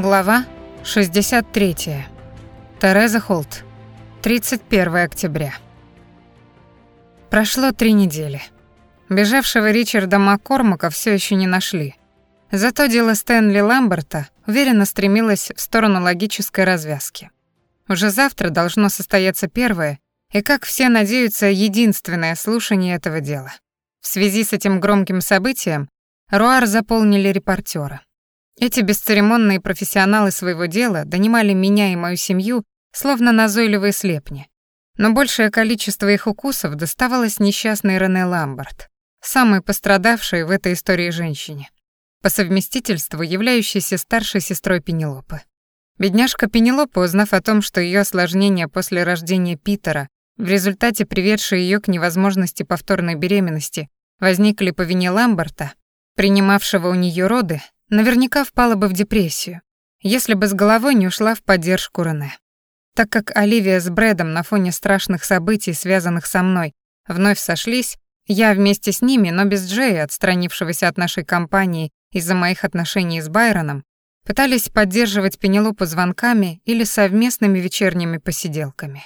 Глава 63. Тереза Холт. 31 октября. Прошло три недели. Бежавшего Ричарда Маккормака все еще не нашли. Зато дело Стэнли Ламберта уверенно стремилось в сторону логической развязки. Уже завтра должно состояться первое и, как все надеются, единственное слушание этого дела. В связи с этим громким событием Руар заполнили репортеры. Эти бесцеремонные профессионалы своего дела донимали меня и мою семью, словно назойливые слепни. Но большее количество их укусов доставалось несчастной Рене Ламберт, самой пострадавшей в этой истории женщине, по совместительству являющейся старшей сестрой Пенелопы. Бедняжка Пенелопа, узнав о том, что ее осложнения после рождения Питера, в результате приведшие ее к невозможности повторной беременности, возникли по вине Ламберта, принимавшего у нее роды, наверняка впала бы в депрессию, если бы с головой не ушла в поддержку Рене. Так как Оливия с Брэдом на фоне страшных событий, связанных со мной, вновь сошлись, я вместе с ними, но без Джея, отстранившегося от нашей компании из-за моих отношений с Байроном, пытались поддерживать Пенелопу звонками или совместными вечерними посиделками.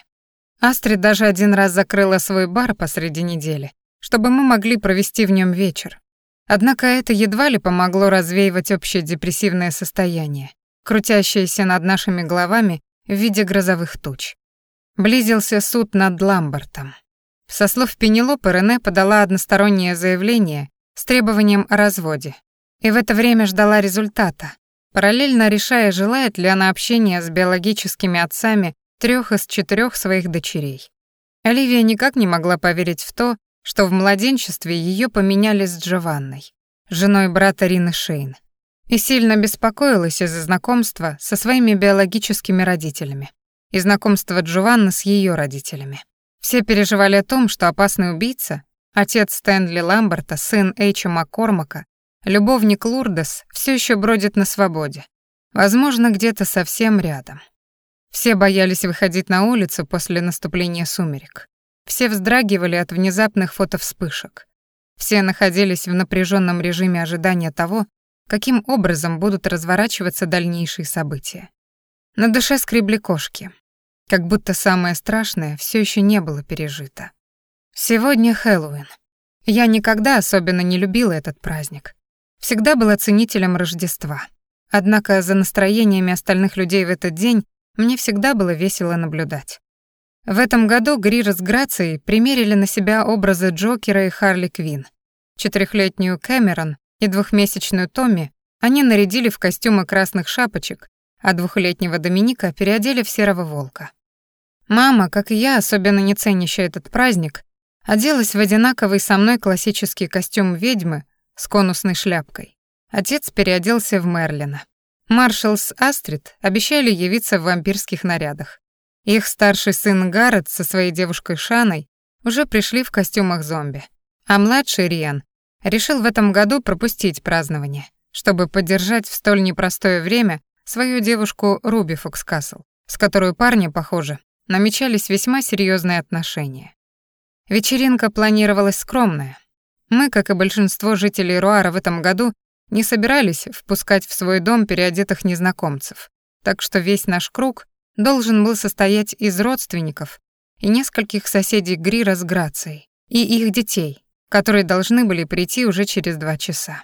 Астрид даже один раз закрыла свой бар посреди недели, чтобы мы могли провести в нем вечер, Однако это едва ли помогло развеивать общее депрессивное состояние, крутящееся над нашими головами в виде грозовых туч. Близился суд над Ламбертом. Со слов Пенелопы, Рене подала одностороннее заявление с требованием о разводе, и в это время ждала результата, параллельно решая, желает ли она общения с биологическими отцами трех из четырех своих дочерей. Оливия никак не могла поверить в то, что в младенчестве ее поменяли с Джованной, женой брата Рины Шейн, и сильно беспокоилась из-за знакомства со своими биологическими родителями и знакомства Джованны с ее родителями. Все переживали о том, что опасный убийца, отец Стэнли Ламберта, сын Эйча Маккормака, любовник Лурдес, все еще бродит на свободе, возможно, где-то совсем рядом. Все боялись выходить на улицу после наступления сумерек. Все вздрагивали от внезапных фотовспышек. Все находились в напряженном режиме ожидания того, каким образом будут разворачиваться дальнейшие события. На душе скребли кошки, как будто самое страшное все еще не было пережито. Сегодня Хэллоуин. Я никогда особенно не любила этот праздник. Всегда была ценителем Рождества. Однако за настроениями остальных людей в этот день мне всегда было весело наблюдать. В этом году Грир с Грацией примерили на себя образы Джокера и Харли Квин. Четырехлетнюю Кэмерон и двухмесячную Томми они нарядили в костюмы красных шапочек, а двухлетнего Доминика переодели в серого волка. Мама, как и я, особенно не ценящая этот праздник, оделась в одинаковый со мной классический костюм ведьмы с конусной шляпкой. Отец переоделся в Мерлина. Маршал с Астрид обещали явиться в вампирских нарядах. Их старший сын Гаррет со своей девушкой Шаной уже пришли в костюмах зомби, а младший Риан решил в этом году пропустить празднование, чтобы поддержать в столь непростое время свою девушку Руби Фокскасл, с которой парни, похоже, намечались весьма серьезные отношения. Вечеринка планировалась скромная. Мы, как и большинство жителей Руара в этом году, не собирались впускать в свой дом переодетых незнакомцев, так что весь наш круг должен был состоять из родственников и нескольких соседей Грира с Грацией и их детей, которые должны были прийти уже через два часа.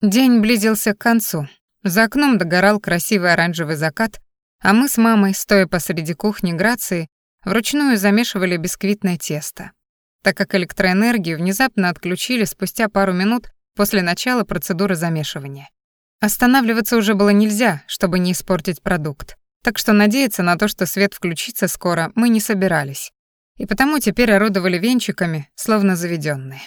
День близился к концу. За окном догорал красивый оранжевый закат, а мы с мамой, стоя посреди кухни Грации, вручную замешивали бисквитное тесто, так как электроэнергию внезапно отключили спустя пару минут после начала процедуры замешивания. Останавливаться уже было нельзя, чтобы не испортить продукт так что надеяться на то, что свет включится скоро, мы не собирались. И потому теперь орудовали венчиками, словно заведенные.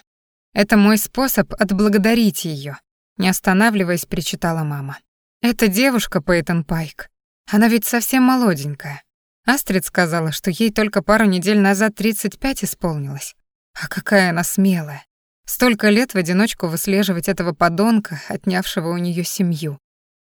«Это мой способ отблагодарить ее, не останавливаясь, причитала мама. «Это девушка Пейтон Пайк. Она ведь совсем молоденькая. Астрид сказала, что ей только пару недель назад 35 исполнилось. А какая она смелая. Столько лет в одиночку выслеживать этого подонка, отнявшего у нее семью.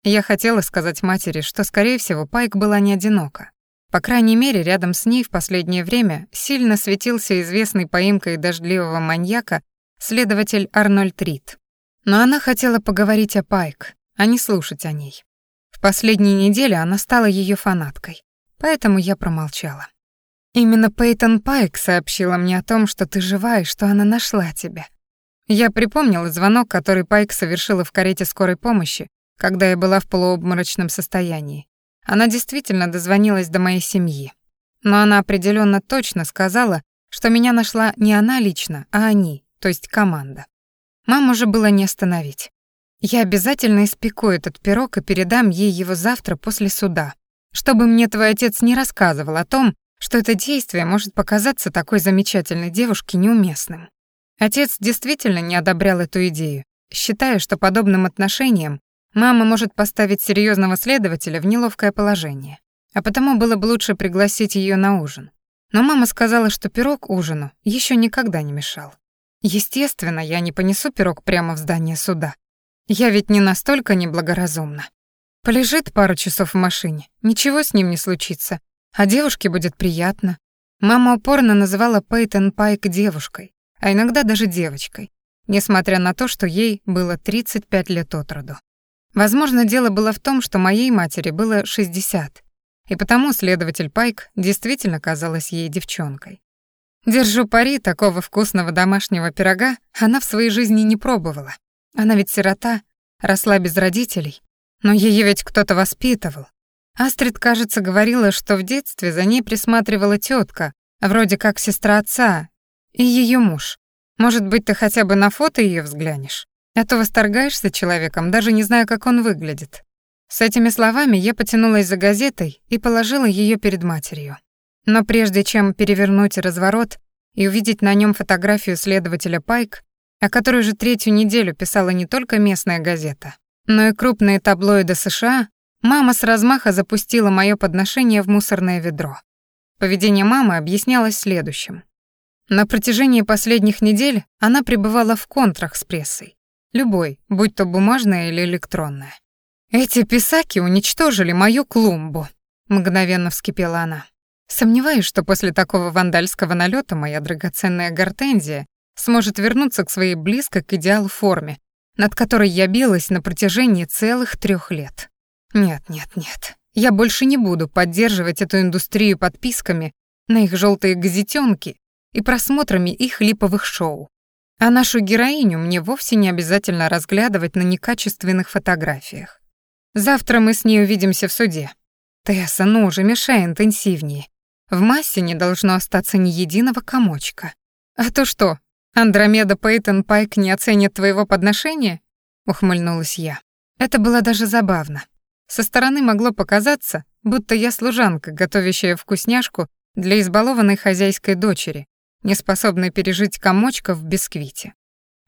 Я хотела сказать матери, что, скорее всего, Пайк была не одинока. По крайней мере, рядом с ней в последнее время сильно светился известный поимкой дождливого маньяка следователь Арнольд Рид. Но она хотела поговорить о Пайк, а не слушать о ней. В последние недели она стала ее фанаткой, поэтому я промолчала. Именно Пейтон Пайк сообщила мне о том, что ты жива и что она нашла тебя. Я припомнила звонок, который Пайк совершила в карете скорой помощи, когда я была в полуобморочном состоянии. Она действительно дозвонилась до моей семьи. Но она определенно точно сказала, что меня нашла не она лично, а они, то есть команда. Маму же было не остановить. Я обязательно испеку этот пирог и передам ей его завтра после суда, чтобы мне твой отец не рассказывал о том, что это действие может показаться такой замечательной девушке неуместным. Отец действительно не одобрял эту идею, считая, что подобным отношением мама может поставить серьезного следователя в неловкое положение. А потому было бы лучше пригласить ее на ужин. Но мама сказала, что пирог ужину еще никогда не мешал. Естественно, я не понесу пирог прямо в здание суда. Я ведь не настолько неблагоразумна. Полежит пару часов в машине, ничего с ним не случится, а девушке будет приятно. Мама упорно называла Пейтон Пайк девушкой, а иногда даже девочкой, несмотря на то, что ей было 35 лет от роду. Возможно, дело было в том, что моей матери было 60, и потому следователь Пайк действительно казалась ей девчонкой. Держу пари, такого вкусного домашнего пирога она в своей жизни не пробовала. Она ведь сирота, росла без родителей, но ее ведь кто-то воспитывал. Астрид, кажется, говорила, что в детстве за ней присматривала тетка, вроде как сестра отца, и ее муж. Может быть, ты хотя бы на фото ее взглянешь? А то восторгаешься человеком, даже не зная, как он выглядит. С этими словами я потянулась за газетой и положила ее перед матерью. Но прежде чем перевернуть разворот и увидеть на нем фотографию следователя Пайк, о которой уже третью неделю писала не только местная газета, но и крупные таблоиды США, мама с размаха запустила мое подношение в мусорное ведро. Поведение мамы объяснялось следующим. На протяжении последних недель она пребывала в контрах с прессой. Любой, будь то бумажная или электронная. «Эти писаки уничтожили мою клумбу», — мгновенно вскипела она. «Сомневаюсь, что после такого вандальского налета моя драгоценная гортензия сможет вернуться к своей близкой к идеалу форме, над которой я билась на протяжении целых трех лет. Нет, нет, нет. Я больше не буду поддерживать эту индустрию подписками на их желтые газетенки и просмотрами их липовых шоу. А нашу героиню мне вовсе не обязательно разглядывать на некачественных фотографиях. Завтра мы с ней увидимся в суде. Тесса, ну же, мешай интенсивнее. В массе не должно остаться ни единого комочка. А то что, Андромеда Пейтон Пайк не оценит твоего подношения? Ухмыльнулась я. Это было даже забавно. Со стороны могло показаться, будто я служанка, готовящая вкусняшку для избалованной хозяйской дочери, не способной пережить комочка в бисквите.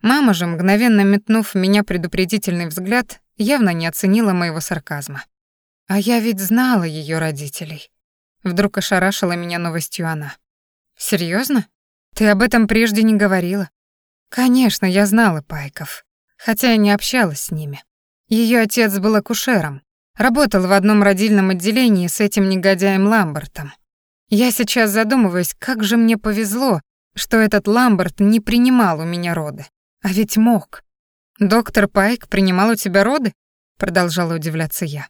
Мама же, мгновенно метнув в меня предупредительный взгляд, явно не оценила моего сарказма. А я ведь знала ее родителей. Вдруг ошарашила меня новостью она. Серьезно? Ты об этом прежде не говорила? Конечно, я знала Пайков, хотя и не общалась с ними. Ее отец был акушером, работал в одном родильном отделении с этим негодяем Ламбертом. Я сейчас задумываюсь, как же мне повезло, что этот Ламберт не принимал у меня роды. А ведь мог. Доктор Пайк принимал у тебя роды? Продолжала удивляться я.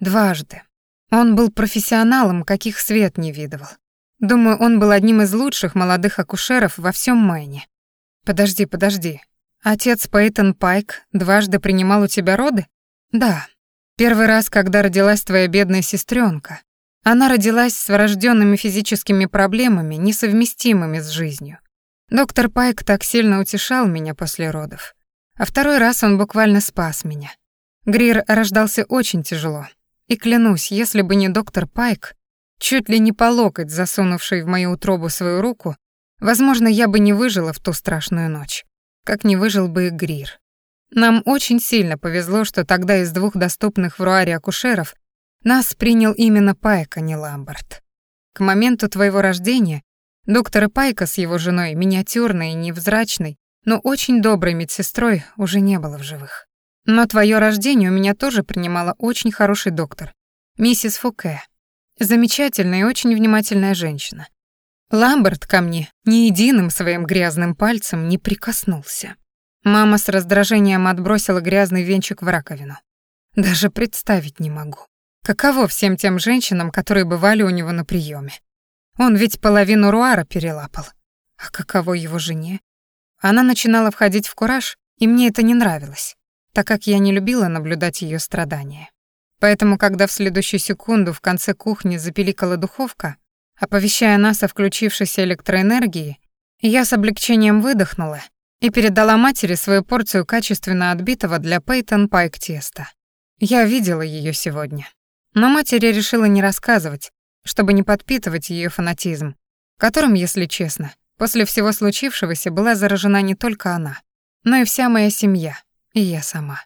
Дважды. Он был профессионалом, каких свет не видывал. Думаю, он был одним из лучших молодых акушеров во всем Мэне. Подожди, подожди. Отец Пейтон Пайк дважды принимал у тебя роды? Да. Первый раз, когда родилась твоя бедная сестренка, она родилась с врожденными физическими проблемами, несовместимыми с жизнью. Доктор Пайк так сильно утешал меня после родов. А второй раз он буквально спас меня. Грир рождался очень тяжело. И клянусь, если бы не доктор Пайк, чуть ли не по локоть засунувший в мою утробу свою руку, возможно, я бы не выжила в ту страшную ночь. Как не выжил бы и Грир. Нам очень сильно повезло, что тогда из двух доступных в Руаре акушеров нас принял именно Пайк, а не Ламберт. К моменту твоего рождения доктора Пайка с его женой, миниатюрной и невзрачной, но очень доброй медсестрой, уже не было в живых. Но твое рождение у меня тоже принимала очень хороший доктор, миссис Фуке. Замечательная и очень внимательная женщина. Ламберт ко мне ни единым своим грязным пальцем не прикоснулся. Мама с раздражением отбросила грязный венчик в раковину. Даже представить не могу. Каково всем тем женщинам, которые бывали у него на приеме. Он ведь половину руара перелапал. А каково его жене? Она начинала входить в кураж, и мне это не нравилось, так как я не любила наблюдать ее страдания. Поэтому, когда в следующую секунду в конце кухни запиликала духовка, оповещая нас о включившейся электроэнергии, я с облегчением выдохнула и передала матери свою порцию качественно отбитого для Пейтон Пайк теста. Я видела ее сегодня. Но матери решила не рассказывать, чтобы не подпитывать ее фанатизм, которым, если честно, после всего случившегося была заражена не только она, но и вся моя семья, и я сама.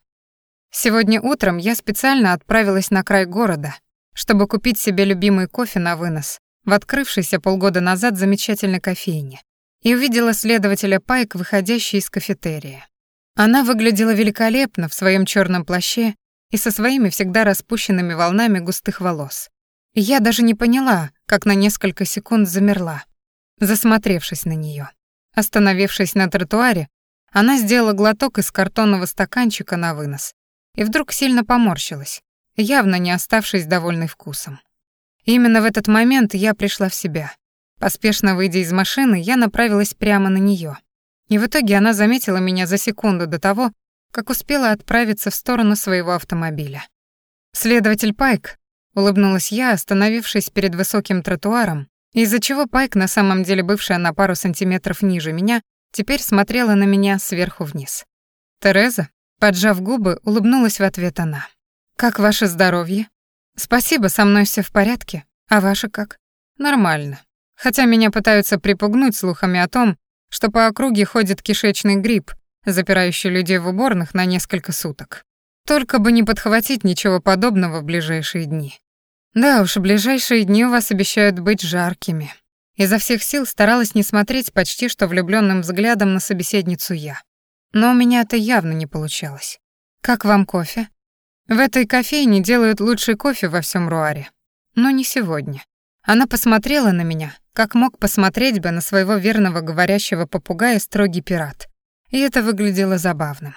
Сегодня утром я специально отправилась на край города, чтобы купить себе любимый кофе на вынос в открывшейся полгода назад замечательной кофейне, и увидела следователя Пайк, выходящий из кафетерия. Она выглядела великолепно в своем черном плаще и со своими всегда распущенными волнами густых волос. Я даже не поняла, как на несколько секунд замерла, засмотревшись на нее. Остановившись на тротуаре, она сделала глоток из картонного стаканчика на вынос и вдруг сильно поморщилась, явно не оставшись довольной вкусом. именно в этот момент я пришла в себя. Поспешно выйдя из машины, я направилась прямо на нее. И в итоге она заметила меня за секунду до того, как успела отправиться в сторону своего автомобиля. «Следователь Пайк», — улыбнулась я, остановившись перед высоким тротуаром, из-за чего Пайк, на самом деле бывшая на пару сантиметров ниже меня, теперь смотрела на меня сверху вниз. «Тереза?» — поджав губы, улыбнулась в ответ она. «Как ваше здоровье?» «Спасибо, со мной все в порядке. А ваше как?» «Нормально. Хотя меня пытаются припугнуть слухами о том, что по округе ходит кишечный грипп, запирающий людей в уборных на несколько суток. Только бы не подхватить ничего подобного в ближайшие дни. Да уж, ближайшие дни у вас обещают быть жаркими. Изо всех сил старалась не смотреть почти что влюбленным взглядом на собеседницу я. Но у меня это явно не получалось. Как вам кофе? В этой кофейне делают лучший кофе во всем Руаре. Но не сегодня. Она посмотрела на меня, как мог посмотреть бы на своего верного говорящего попугая строгий пират и это выглядело забавным.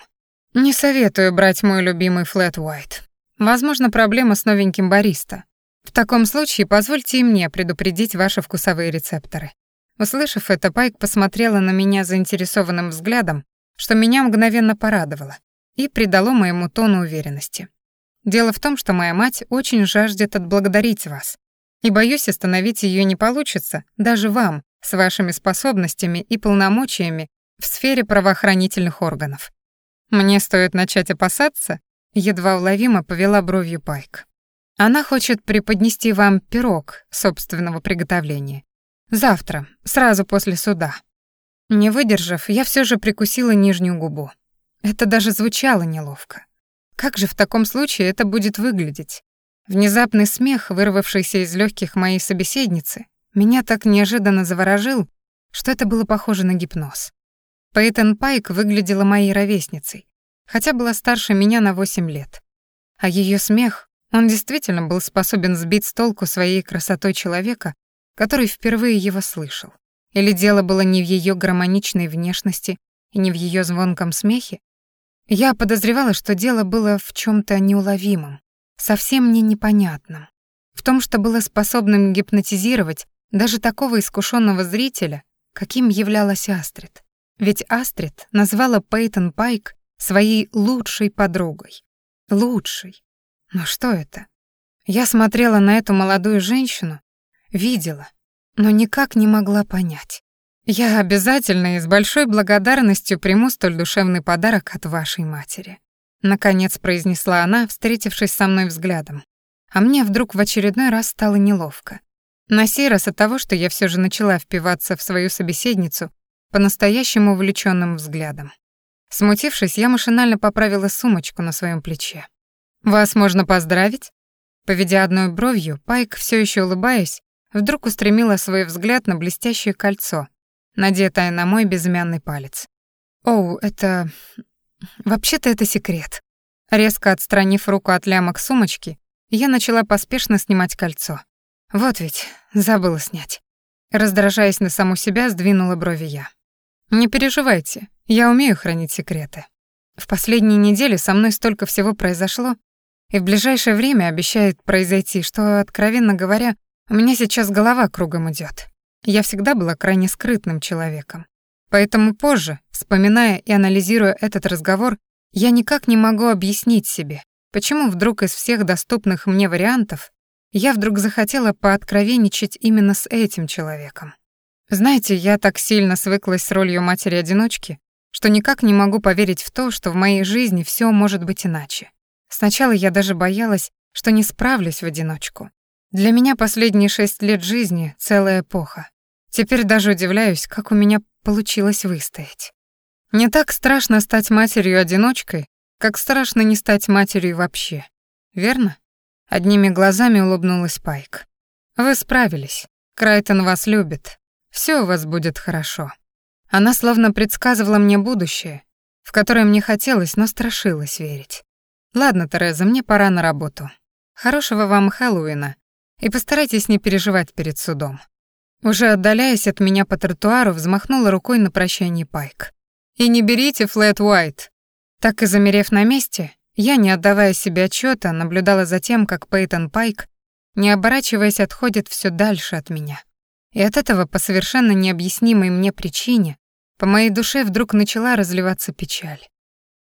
Не советую брать мой любимый Flat White. Возможно, проблема с новеньким бариста. В таком случае позвольте и мне предупредить ваши вкусовые рецепторы. Услышав это, Пайк посмотрела на меня заинтересованным взглядом, что меня мгновенно порадовало и придало моему тону уверенности. Дело в том, что моя мать очень жаждет отблагодарить вас, и боюсь, остановить ее не получится, даже вам, с вашими способностями и полномочиями в сфере правоохранительных органов. Мне стоит начать опасаться, едва уловимо повела бровью Пайк. Она хочет преподнести вам пирог собственного приготовления. Завтра, сразу после суда. Не выдержав, я все же прикусила нижнюю губу. Это даже звучало неловко. Как же в таком случае это будет выглядеть? Внезапный смех, вырвавшийся из легких моей собеседницы, меня так неожиданно заворожил, что это было похоже на гипноз. Пейтон Пайк выглядела моей ровесницей, хотя была старше меня на 8 лет. А ее смех, он действительно был способен сбить с толку своей красотой человека, который впервые его слышал. Или дело было не в ее гармоничной внешности и не в ее звонком смехе? Я подозревала, что дело было в чем то неуловимом, совсем мне непонятном, в том, что было способным гипнотизировать даже такого искушенного зрителя, каким являлась Астрид. Ведь Астрид назвала Пейтон Пайк своей лучшей подругой. Лучшей. Но что это? Я смотрела на эту молодую женщину, видела, но никак не могла понять. Я обязательно и с большой благодарностью приму столь душевный подарок от вашей матери. Наконец произнесла она, встретившись со мной взглядом. А мне вдруг в очередной раз стало неловко. На сей раз от того, что я все же начала впиваться в свою собеседницу по-настоящему увлеченным взглядом. Смутившись, я машинально поправила сумочку на своем плече. «Вас можно поздравить?» Поведя одной бровью, Пайк, все еще улыбаясь, вдруг устремила свой взгляд на блестящее кольцо, надетое на мой безымянный палец. «Оу, это... вообще-то это секрет». Резко отстранив руку от лямок сумочки, я начала поспешно снимать кольцо. Вот ведь, забыла снять. Раздражаясь на саму себя, сдвинула брови я. Не переживайте, я умею хранить секреты. В последние недели со мной столько всего произошло, И в ближайшее время обещает произойти, что, откровенно говоря, у меня сейчас голова кругом идет. Я всегда была крайне скрытным человеком. Поэтому позже, вспоминая и анализируя этот разговор, я никак не могу объяснить себе, почему вдруг из всех доступных мне вариантов я вдруг захотела пооткровенничать именно с этим человеком. Знаете, я так сильно свыклась с ролью матери-одиночки, что никак не могу поверить в то, что в моей жизни все может быть иначе. Сначала я даже боялась, что не справлюсь в одиночку. Для меня последние шесть лет жизни — целая эпоха. Теперь даже удивляюсь, как у меня получилось выстоять. Не так страшно стать матерью-одиночкой, как страшно не стать матерью вообще. Верно? Одними глазами улыбнулась Пайк. Вы справились. Крайтон вас любит. Все у вас будет хорошо. Она словно предсказывала мне будущее, в которое мне хотелось, но страшилась верить. Ладно, Тереза, мне пора на работу. Хорошего вам Хэллоуина и постарайтесь не переживать перед судом. Уже отдаляясь от меня по тротуару, взмахнула рукой на прощание Пайк. «И не берите Флэт Уайт!» Так и замерев на месте, я, не отдавая себе отчета, наблюдала за тем, как Пейтон Пайк, не оборачиваясь, отходит все дальше от меня. И от этого, по совершенно необъяснимой мне причине, по моей душе вдруг начала разливаться печаль.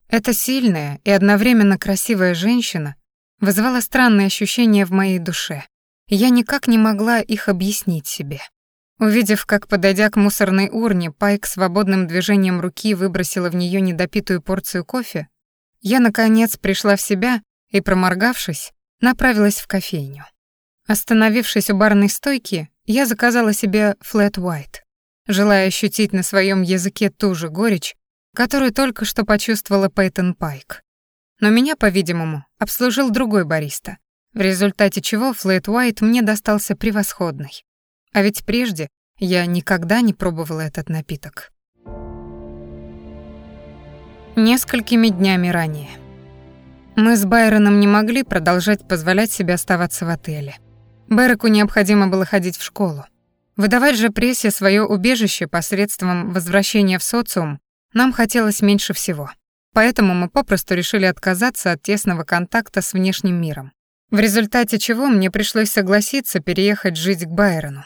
Эта сильная и одновременно красивая женщина вызывала странные ощущения в моей душе, и я никак не могла их объяснить себе. Увидев, как, подойдя к мусорной урне, Пайк свободным движением руки выбросила в нее недопитую порцию кофе, я, наконец, пришла в себя и, проморгавшись, направилась в кофейню. Остановившись у барной стойки, я заказала себе флэт white, желая ощутить на своем языке ту же горечь, которую только что почувствовала Пейтон Пайк. Но меня, по-видимому, обслужил другой бариста, в результате чего флэт white мне достался превосходный. А ведь прежде я никогда не пробовала этот напиток. Несколькими днями ранее. Мы с Байроном не могли продолжать позволять себе оставаться в отеле. Береку необходимо было ходить в школу. Выдавать же прессе свое убежище посредством возвращения в социум нам хотелось меньше всего. Поэтому мы попросту решили отказаться от тесного контакта с внешним миром. В результате чего мне пришлось согласиться переехать жить к Байрону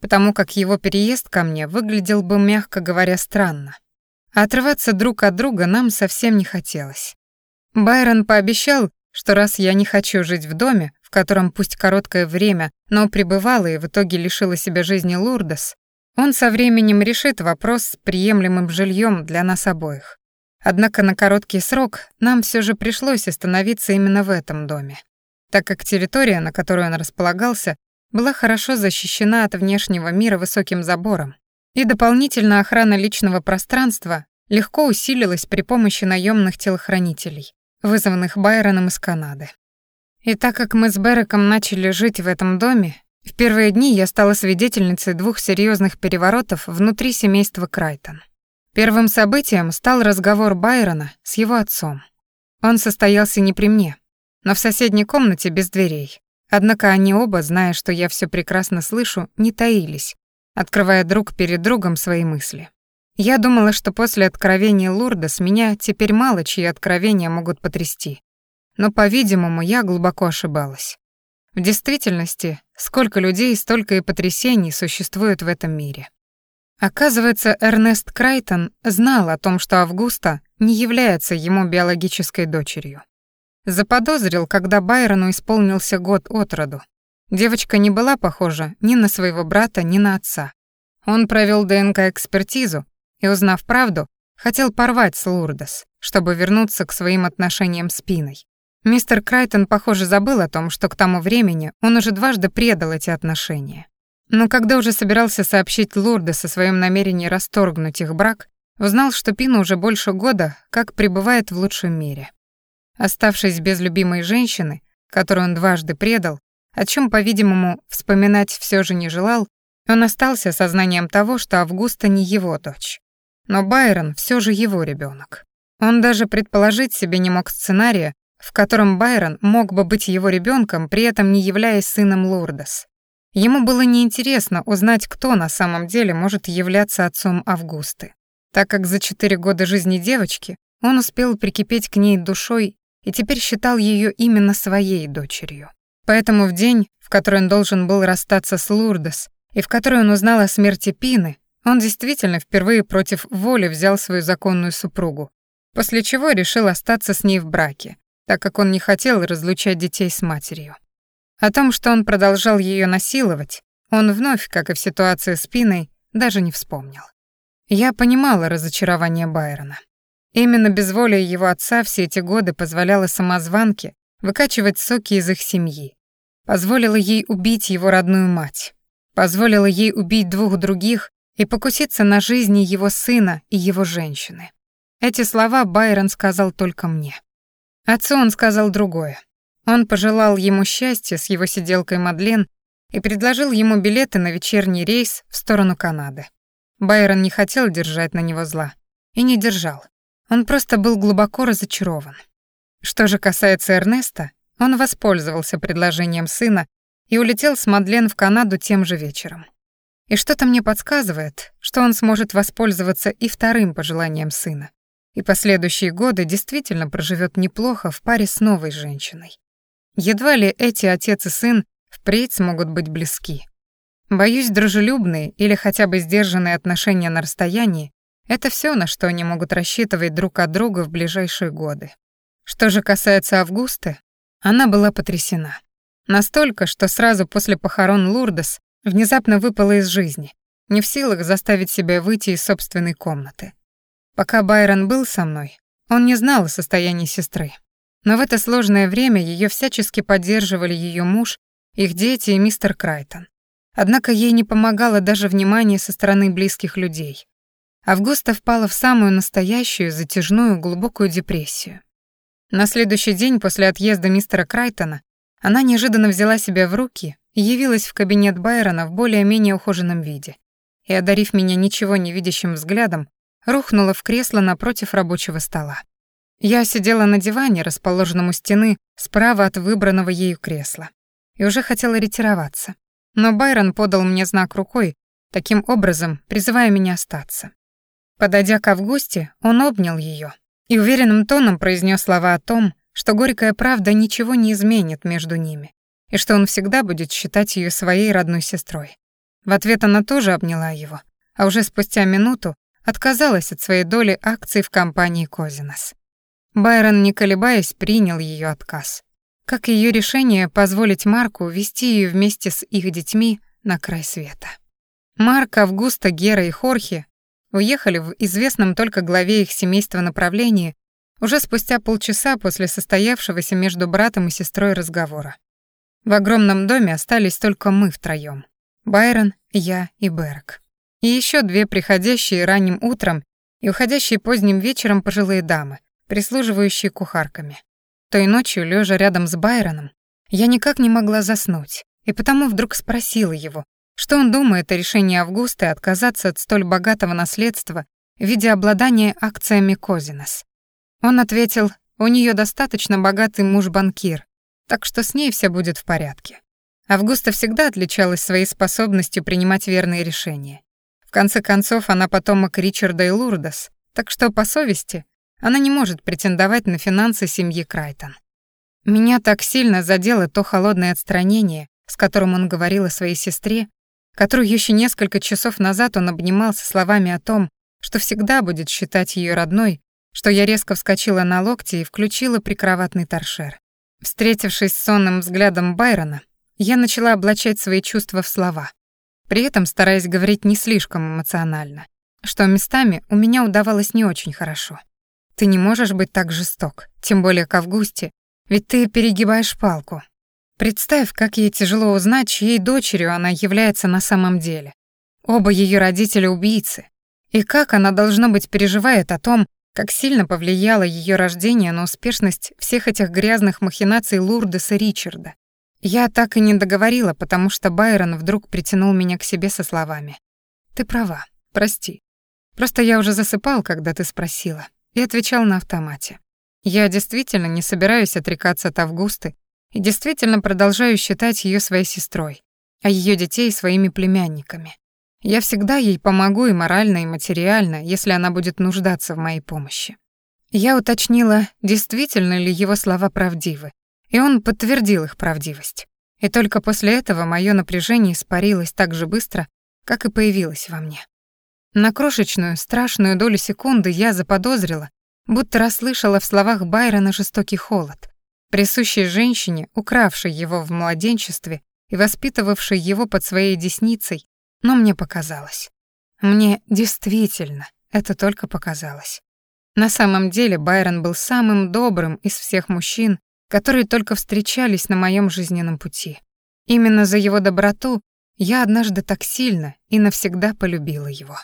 потому как его переезд ко мне выглядел бы, мягко говоря, странно. А отрываться друг от друга нам совсем не хотелось. Байрон пообещал, что раз я не хочу жить в доме, котором пусть короткое время, но пребывала и в итоге лишила себя жизни Лурдес, он со временем решит вопрос с приемлемым жильем для нас обоих. Однако на короткий срок нам все же пришлось остановиться именно в этом доме, так как территория, на которой он располагался, была хорошо защищена от внешнего мира высоким забором, и дополнительно охрана личного пространства легко усилилась при помощи наемных телохранителей, вызванных Байроном из Канады. И так как мы с Береком начали жить в этом доме, в первые дни я стала свидетельницей двух серьезных переворотов внутри семейства Крайтон. Первым событием стал разговор Байрона с его отцом. Он состоялся не при мне, но в соседней комнате без дверей, Однако они оба, зная, что я все прекрасно слышу, не таились, открывая друг перед другом свои мысли. Я думала, что после откровения Лурда с меня теперь мало чьи откровения могут потрясти. Но, по-видимому, я глубоко ошибалась. В действительности, сколько людей, столько и потрясений существует в этом мире. Оказывается, Эрнест Крайтон знал о том, что Августа не является ему биологической дочерью. Заподозрил, когда Байрону исполнился год от роду. Девочка не была похожа ни на своего брата, ни на отца. Он провел ДНК-экспертизу и, узнав правду, хотел порвать с Лурдес, чтобы вернуться к своим отношениям с Пиной. Мистер Крайтон, похоже, забыл о том, что к тому времени он уже дважды предал эти отношения. Но когда уже собирался сообщить Лурдес о своем намерении расторгнуть их брак, узнал, что Пина уже больше года как пребывает в лучшем мире. Оставшись без любимой женщины, которую он дважды предал, о чем, по-видимому, вспоминать все же не желал, он остался сознанием того, что Августа не его дочь. Но Байрон все же его ребенок. Он даже предположить себе не мог сценария, в котором Байрон мог бы быть его ребенком, при этом не являясь сыном Лурдес. Ему было неинтересно узнать, кто на самом деле может являться отцом Августы, так как за четыре года жизни девочки он успел прикипеть к ней душой и теперь считал ее именно своей дочерью. Поэтому в день, в который он должен был расстаться с Лурдес, и в который он узнал о смерти Пины, он действительно впервые против воли взял свою законную супругу, после чего решил остаться с ней в браке, так как он не хотел разлучать детей с матерью. О том, что он продолжал ее насиловать, он вновь, как и в ситуации с Пиной, даже не вспомнил. Я понимала разочарование Байрона. Именно безволие его отца все эти годы позволяло самозванке выкачивать соки из их семьи, позволило ей убить его родную мать, позволило ей убить двух других и покуситься на жизни его сына и его женщины. Эти слова Байрон сказал только мне. Отцу он сказал другое. Он пожелал ему счастья с его сиделкой Мадлен и предложил ему билеты на вечерний рейс в сторону Канады. Байрон не хотел держать на него зла. И не держал. Он просто был глубоко разочарован. Что же касается Эрнеста, он воспользовался предложением сына и улетел с Мадлен в Канаду тем же вечером. И что-то мне подсказывает, что он сможет воспользоваться и вторым пожеланием сына. И последующие годы действительно проживет неплохо в паре с новой женщиной. Едва ли эти отец и сын впредь смогут быть близки. Боюсь, дружелюбные или хотя бы сдержанные отношения на расстоянии — это все, на что они могут рассчитывать друг от друга в ближайшие годы. Что же касается Августы, она была потрясена. Настолько, что сразу после похорон Лурдес внезапно выпала из жизни, не в силах заставить себя выйти из собственной комнаты. Пока Байрон был со мной, он не знал о состоянии сестры. Но в это сложное время ее всячески поддерживали ее муж, их дети и мистер Крайтон. Однако ей не помогало даже внимание со стороны близких людей. Августа впала в самую настоящую, затяжную, глубокую депрессию. На следующий день после отъезда мистера Крайтона она неожиданно взяла себя в руки и явилась в кабинет Байрона в более-менее ухоженном виде. И, одарив меня ничего не видящим взглядом, рухнула в кресло напротив рабочего стола. Я сидела на диване, расположенном у стены, справа от выбранного ею кресла, и уже хотела ретироваться. Но Байрон подал мне знак рукой, таким образом призывая меня остаться. Подойдя к Августе, он обнял ее и уверенным тоном произнес слова о том, что горькая правда ничего не изменит между ними, и что он всегда будет считать ее своей родной сестрой. В ответ она тоже обняла его, а уже спустя минуту отказалась от своей доли акций в компании Козинас. Байрон, не колебаясь, принял ее отказ. Как и ее решение позволить Марку вести ее вместе с их детьми на край света. Марк, Августа, Гера и Хорхе уехали в известном только главе их семейства направлении уже спустя полчаса после состоявшегося между братом и сестрой разговора. В огромном доме остались только мы втроём. Байрон, я и Берг. И еще две приходящие ранним утром и уходящие поздним вечером пожилые дамы, прислуживающие кухарками. Той ночью, лежа рядом с Байроном, я никак не могла заснуть, и потому вдруг спросила его, что он думает о решении Августы отказаться от столь богатого наследства в виде обладания акциями Козинес. Он ответил, у нее достаточно богатый муж-банкир, так что с ней все будет в порядке. Августа всегда отличалась своей способностью принимать верные решения. Конце концов, она потомок Ричарда и Лурдос, так что по совести она не может претендовать на финансы семьи Крайтон. Меня так сильно задело то холодное отстранение, с которым он говорил о своей сестре, которую еще несколько часов назад он обнимал со словами о том, что всегда будет считать ее родной, что я резко вскочила на локти и включила прикроватный торшер. Встретившись с сонным взглядом Байрона, я начала облачать свои чувства в слова, при этом стараясь говорить не слишком эмоционально, что местами у меня удавалось не очень хорошо. Ты не можешь быть так жесток, тем более к Августе, ведь ты перегибаешь палку. Представь, как ей тяжело узнать, чьей дочерью она является на самом деле. Оба ее родителя убийцы. И как она, должно быть, переживает о том, как сильно повлияло ее рождение на успешность всех этих грязных махинаций Лурдеса Ричарда. Я так и не договорила, потому что Байрон вдруг притянул меня к себе со словами. «Ты права, прости. Просто я уже засыпал, когда ты спросила и отвечал на автомате. Я действительно не собираюсь отрекаться от Августы и действительно продолжаю считать ее своей сестрой, а ее детей своими племянниками. Я всегда ей помогу и морально, и материально, если она будет нуждаться в моей помощи. Я уточнила, действительно ли его слова правдивы, и он подтвердил их правдивость. И только после этого мое напряжение испарилось так же быстро, как и появилось во мне. На крошечную, страшную долю секунды я заподозрила, будто расслышала в словах Байрона жестокий холод, присущий женщине, укравшей его в младенчестве и воспитывавшей его под своей десницей, но мне показалось. Мне действительно это только показалось. На самом деле Байрон был самым добрым из всех мужчин, которые только встречались на моем жизненном пути. Именно за его доброту я однажды так сильно и навсегда полюбила его.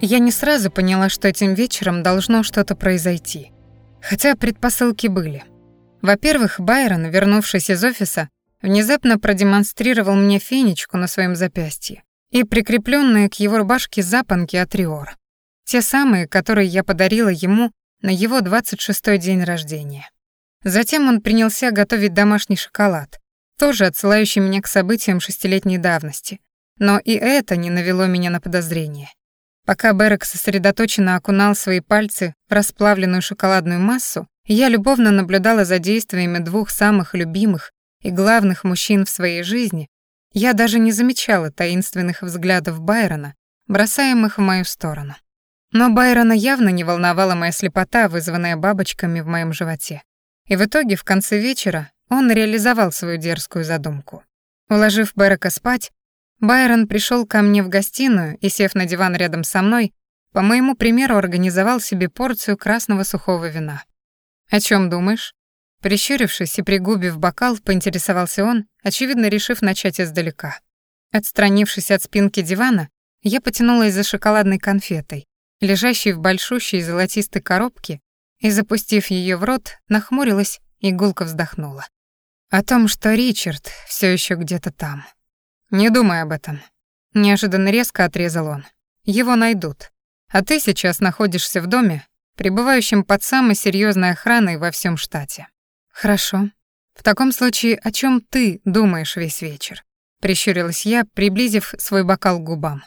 Я не сразу поняла, что этим вечером должно что-то произойти. Хотя предпосылки были. Во-первых, Байрон, вернувшись из офиса, внезапно продемонстрировал мне фенечку на своем запястье и прикрепленные к его рубашке запонки от Риор. Те самые, которые я подарила ему на его 26-й день рождения. Затем он принялся готовить домашний шоколад, тоже отсылающий меня к событиям шестилетней давности. Но и это не навело меня на подозрение. Пока Берек сосредоточенно окунал свои пальцы в расплавленную шоколадную массу, я любовно наблюдала за действиями двух самых любимых и главных мужчин в своей жизни, я даже не замечала таинственных взглядов Байрона, бросаемых в мою сторону. Но Байрона явно не волновала моя слепота, вызванная бабочками в моем животе. И в итоге, в конце вечера, он реализовал свою дерзкую задумку. Уложив Берека спать, Байрон пришел ко мне в гостиную и, сев на диван рядом со мной, по моему примеру организовал себе порцию красного сухого вина. «О чем думаешь?» Прищурившись и пригубив бокал, поинтересовался он, очевидно решив начать издалека. Отстранившись от спинки дивана, я потянулась за шоколадной конфетой, лежащей в большущей золотистой коробке, и, запустив ее в рот, нахмурилась и гулко вздохнула. О том, что Ричард все еще где-то там. «Не думай об этом». Неожиданно резко отрезал он. «Его найдут. А ты сейчас находишься в доме, пребывающем под самой серьезной охраной во всем штате». «Хорошо. В таком случае, о чем ты думаешь весь вечер?» Прищурилась я, приблизив свой бокал к губам.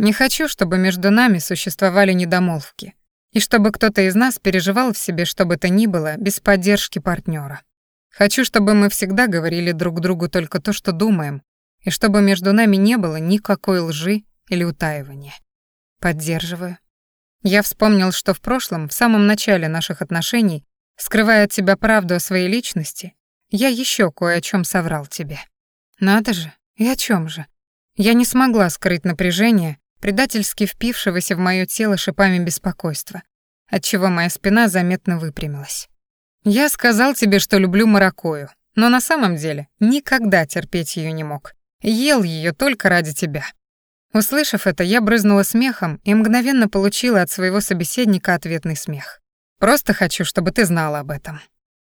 «Не хочу, чтобы между нами существовали недомолвки, и чтобы кто-то из нас переживал в себе что бы то ни было без поддержки партнера. Хочу, чтобы мы всегда говорили друг другу только то, что думаем, и чтобы между нами не было никакой лжи или утаивания. Поддерживаю. Я вспомнил, что в прошлом, в самом начале наших отношений, скрывая от тебя правду о своей личности, я еще кое о чем соврал тебе. Надо же, и о чем же? Я не смогла скрыть напряжение, предательски впившегося в мое тело шипами беспокойства, отчего моя спина заметно выпрямилась. Я сказал тебе, что люблю маракую, но на самом деле никогда терпеть ее не мог. Ел ее только ради тебя». Услышав это, я брызнула смехом и мгновенно получила от своего собеседника ответный смех. «Просто хочу, чтобы ты знала об этом».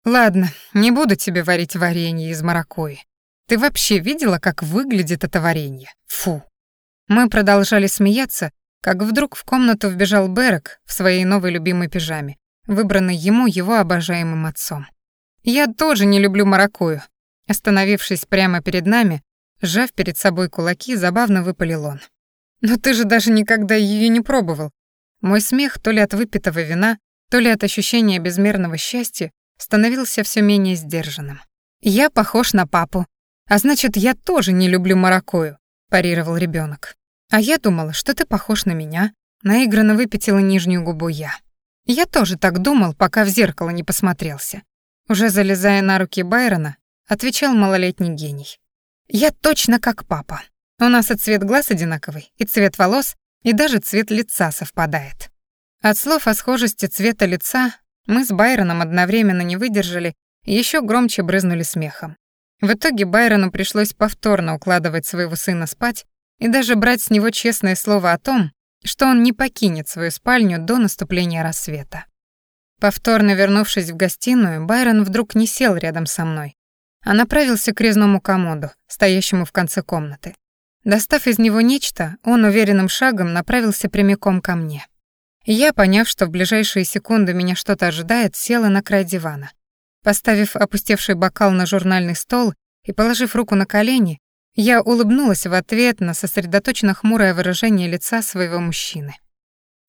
«Ладно, не буду тебе варить варенье из маракуйи. Ты вообще видела, как выглядит это варенье? Фу». Мы продолжали смеяться, как вдруг в комнату вбежал Берек в своей новой любимой пижаме, выбранной ему его обожаемым отцом. «Я тоже не люблю маракую». Остановившись прямо перед нами, Сжав перед собой кулаки, забавно выпалил он. «Но ты же даже никогда ее не пробовал». Мой смех то ли от выпитого вина, то ли от ощущения безмерного счастья становился все менее сдержанным. «Я похож на папу. А значит, я тоже не люблю маракую», — парировал ребенок. «А я думала, что ты похож на меня», — наигранно выпятила нижнюю губу я. Я тоже так думал, пока в зеркало не посмотрелся. Уже залезая на руки Байрона, отвечал малолетний гений. Я точно как папа. У нас и цвет глаз одинаковый, и цвет волос, и даже цвет лица совпадает. От слов о схожести цвета лица мы с Байроном одновременно не выдержали и еще громче брызнули смехом. В итоге Байрону пришлось повторно укладывать своего сына спать и даже брать с него честное слово о том, что он не покинет свою спальню до наступления рассвета. Повторно вернувшись в гостиную, Байрон вдруг не сел рядом со мной, а направился к резному комоду, стоящему в конце комнаты. Достав из него нечто, он уверенным шагом направился прямиком ко мне. Я, поняв, что в ближайшие секунды меня что-то ожидает, села на край дивана. Поставив опустевший бокал на журнальный стол и положив руку на колени, Я улыбнулась в ответ на сосредоточенно хмурое выражение лица своего мужчины.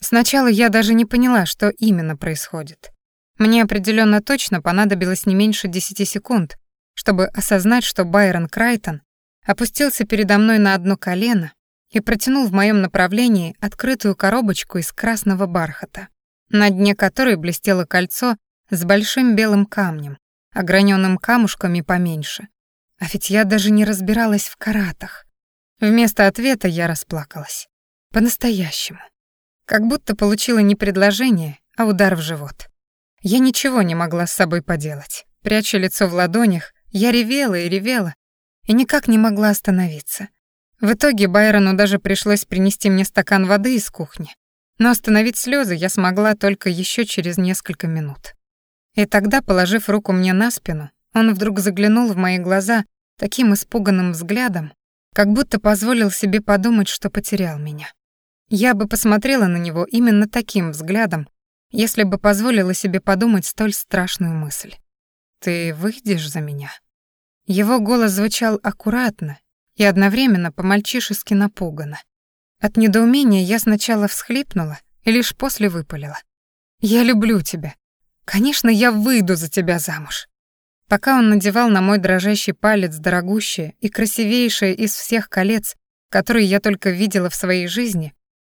Сначала я даже не поняла, что именно происходит. Мне определенно точно понадобилось не меньше десяти секунд, чтобы осознать, что Байрон Крайтон опустился передо мной на одно колено и протянул в моем направлении открытую коробочку из красного бархата, на дне которой блестело кольцо с большим белым камнем, ограненным камушками поменьше. А ведь я даже не разбиралась в каратах. Вместо ответа я расплакалась. По-настоящему. Как будто получила не предложение, а удар в живот. Я ничего не могла с собой поделать. Пряча лицо в ладонях, я ревела и ревела, и никак не могла остановиться. В итоге Байрону даже пришлось принести мне стакан воды из кухни. Но остановить слезы я смогла только еще через несколько минут. И тогда, положив руку мне на спину, он вдруг заглянул в мои глаза таким испуганным взглядом, как будто позволил себе подумать, что потерял меня. Я бы посмотрела на него именно таким взглядом, если бы позволила себе подумать столь страшную мысль. «Ты выйдешь за меня?» Его голос звучал аккуратно и одновременно по-мальчишески напуганно. От недоумения я сначала всхлипнула и лишь после выпалила. «Я люблю тебя. Конечно, я выйду за тебя замуж». Пока он надевал на мой дрожащий палец дорогущее и красивейшее из всех колец, которые я только видела в своей жизни,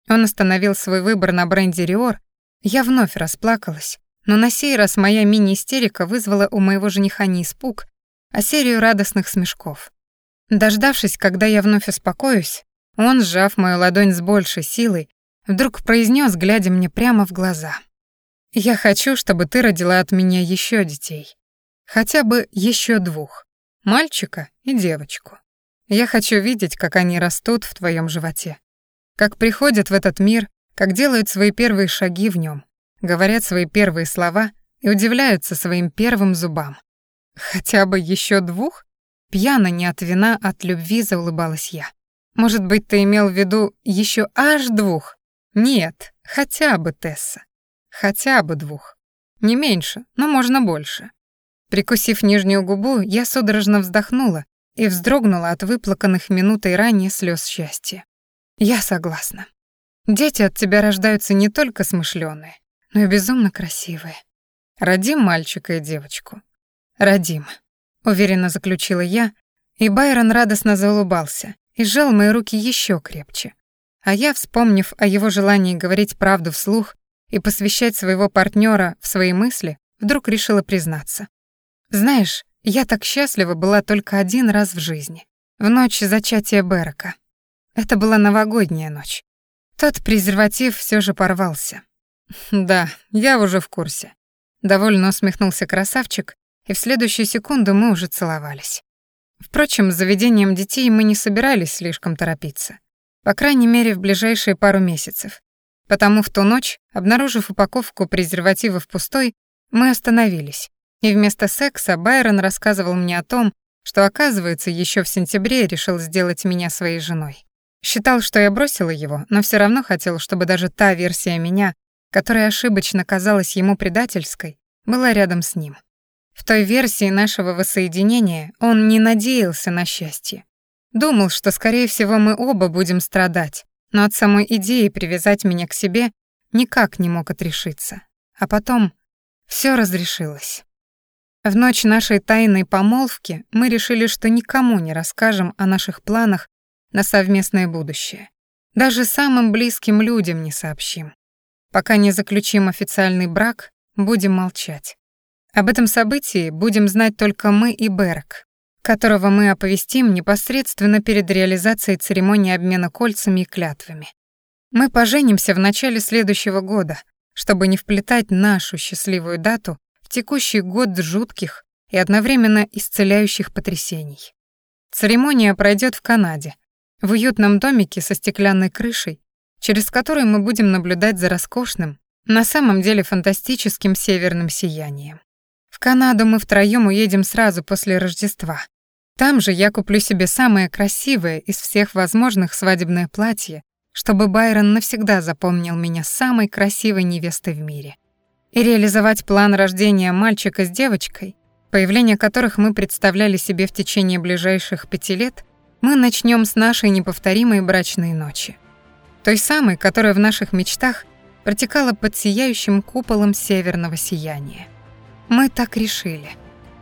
он остановил свой выбор на бренде Риор, я вновь расплакалась, но на сей раз моя мини-истерика вызвала у моего жениха не испуг, а серию радостных смешков. Дождавшись, когда я вновь успокоюсь, он, сжав мою ладонь с большей силой, вдруг произнес, глядя мне прямо в глаза. «Я хочу, чтобы ты родила от меня еще детей. Хотя бы еще двух. Мальчика и девочку. Я хочу видеть, как они растут в твоем животе. Как приходят в этот мир, как делают свои первые шаги в нем, говорят свои первые слова и удивляются своим первым зубам. Хотя бы еще двух? Пьяно не от вина, от любви заулыбалась я. Может быть, ты имел в виду еще аж двух? Нет, хотя бы, Тесса. Хотя бы двух. Не меньше, но можно больше. Прикусив нижнюю губу, я судорожно вздохнула и вздрогнула от выплаканных минутой ранее слез счастья. Я согласна. Дети от тебя рождаются не только смышленые, но и безумно красивые. Родим мальчика и девочку. «Радим», — уверенно заключила я, и Байрон радостно заулыбался и сжал мои руки еще крепче. А я, вспомнив о его желании говорить правду вслух и посвящать своего партнера в свои мысли, вдруг решила признаться. «Знаешь, я так счастлива была только один раз в жизни, в ночь зачатия Берека. Это была новогодняя ночь. Тот презерватив все же порвался. Да, я уже в курсе. Довольно усмехнулся красавчик и в следующую секунду мы уже целовались. Впрочем, с заведением детей мы не собирались слишком торопиться. По крайней мере, в ближайшие пару месяцев. Потому в ту ночь, обнаружив упаковку презервативов пустой, мы остановились. И вместо секса Байрон рассказывал мне о том, что, оказывается, еще в сентябре решил сделать меня своей женой. Считал, что я бросила его, но все равно хотел, чтобы даже та версия меня, которая ошибочно казалась ему предательской, была рядом с ним. В той версии нашего воссоединения он не надеялся на счастье. Думал, что, скорее всего, мы оба будем страдать, но от самой идеи привязать меня к себе никак не мог отрешиться. А потом все разрешилось. В ночь нашей тайной помолвки мы решили, что никому не расскажем о наших планах на совместное будущее. Даже самым близким людям не сообщим. Пока не заключим официальный брак, будем молчать. Об этом событии будем знать только мы и Берг, которого мы оповестим непосредственно перед реализацией церемонии обмена кольцами и клятвами. Мы поженимся в начале следующего года, чтобы не вплетать нашу счастливую дату текущий год жутких и одновременно исцеляющих потрясений. Церемония пройдет в Канаде, в уютном домике со стеклянной крышей, через который мы будем наблюдать за роскошным, на самом деле фантастическим северным сиянием. Канаду мы втроём уедем сразу после Рождества. Там же я куплю себе самое красивое из всех возможных свадебное платье, чтобы Байрон навсегда запомнил меня самой красивой невестой в мире. И реализовать план рождения мальчика с девочкой, появление которых мы представляли себе в течение ближайших пяти лет, мы начнем с нашей неповторимой брачной ночи. Той самой, которая в наших мечтах протекала под сияющим куполом северного сияния. Мы так решили.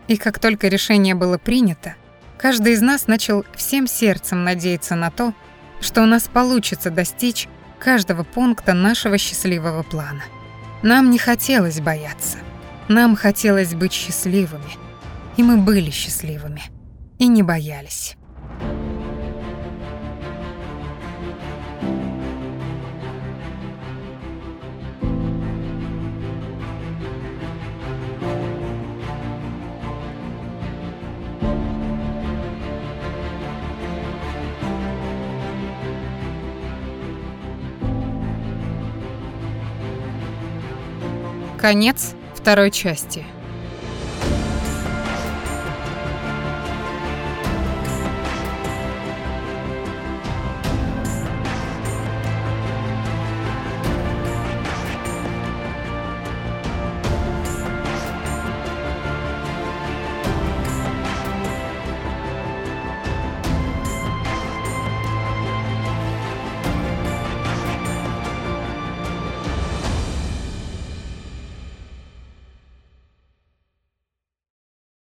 И как только решение было принято, каждый из нас начал всем сердцем надеяться на то, что у нас получится достичь каждого пункта нашего счастливого плана. Нам не хотелось бояться. Нам хотелось быть счастливыми. И мы были счастливыми. И не боялись. Конец второй части.